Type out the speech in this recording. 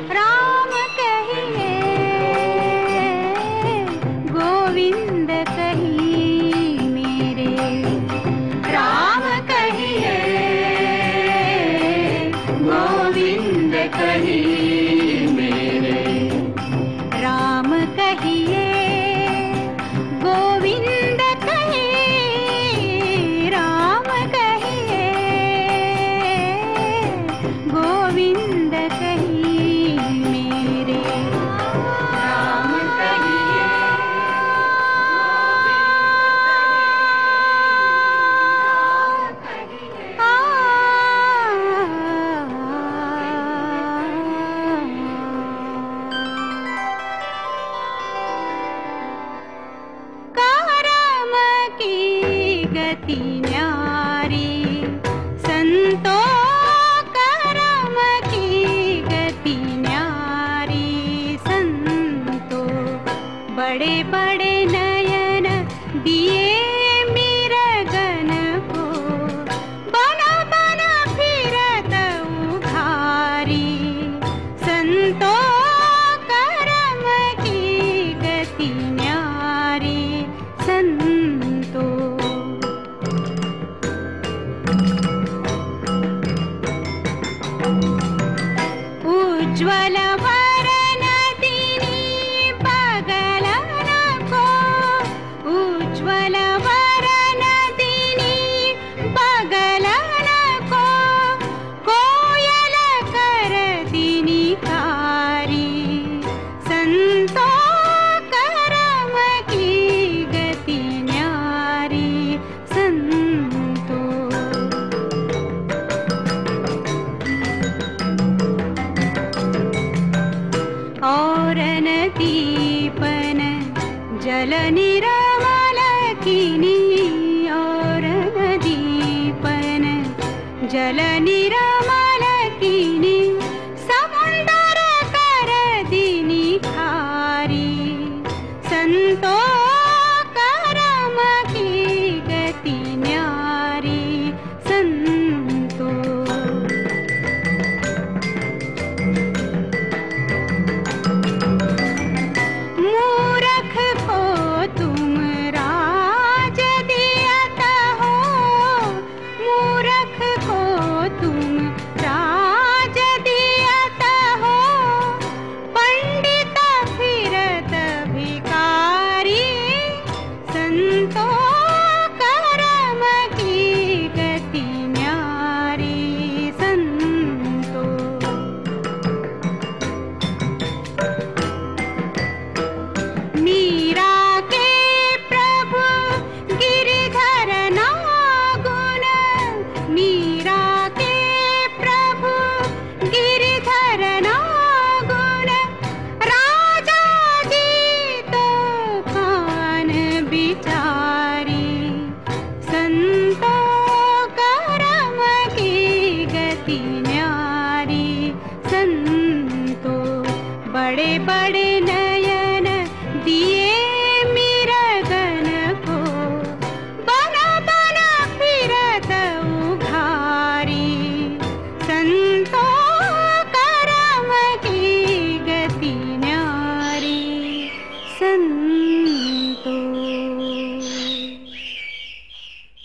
name? Ram बड़े बड़े नयन दिए मेरा गन को। बना बना यन दि संतो करम की गति न्यारी संतो। उज्ज्वल जलनिरा ली और नदीपन जलनिरा 等到。படே படே